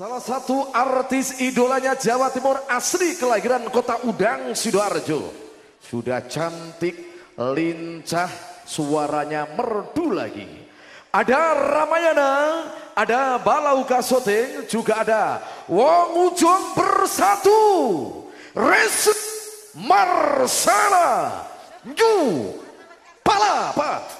Salah satu artis idolanya Jawa Timur asli kelahiran kota Udang, Sidoarjo. Sudah cantik, lincah, suaranya merdu lagi. Ada Ramayana, ada Balau Kasoting, juga ada Wong Ujung Bersatu. Res Marsala. Ju Palapa.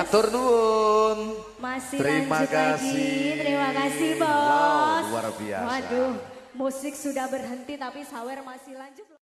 Matur nuwun. masih Terima lanjut lagi. kasih. Terima kasih bos. Wow, luar biasa. Waduh, musik sudah berhenti tapi sawer masih lanjut.